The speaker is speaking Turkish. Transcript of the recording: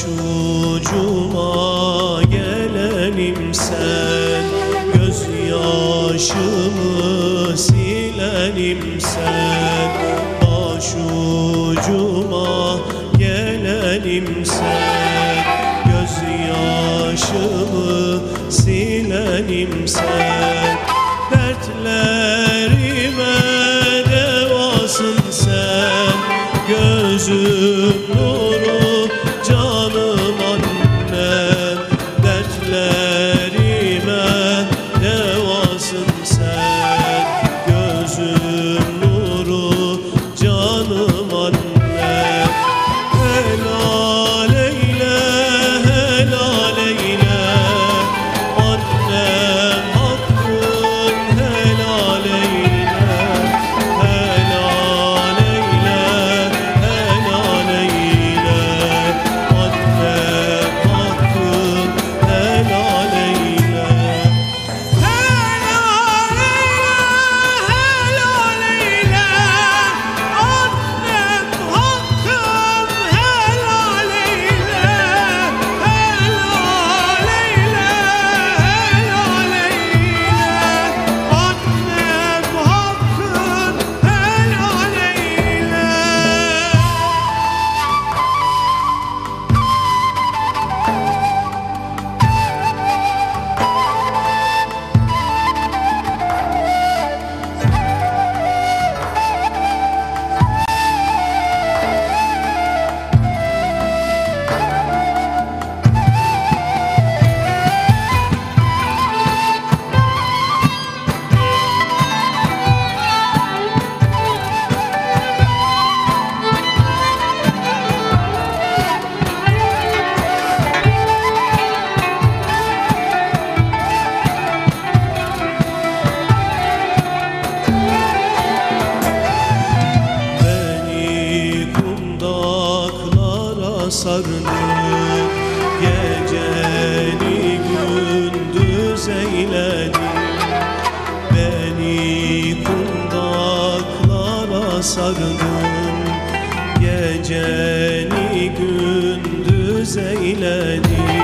Başucuma gelenim sen göz yaşımı silenim sen Başucuma gelenim sen göz yaşımı silenim sen. Dertlerime devasın sen gözüm sardı Geceni gündüz eyledi. Beni kundaklara sardın Geceni gündüz eyledi.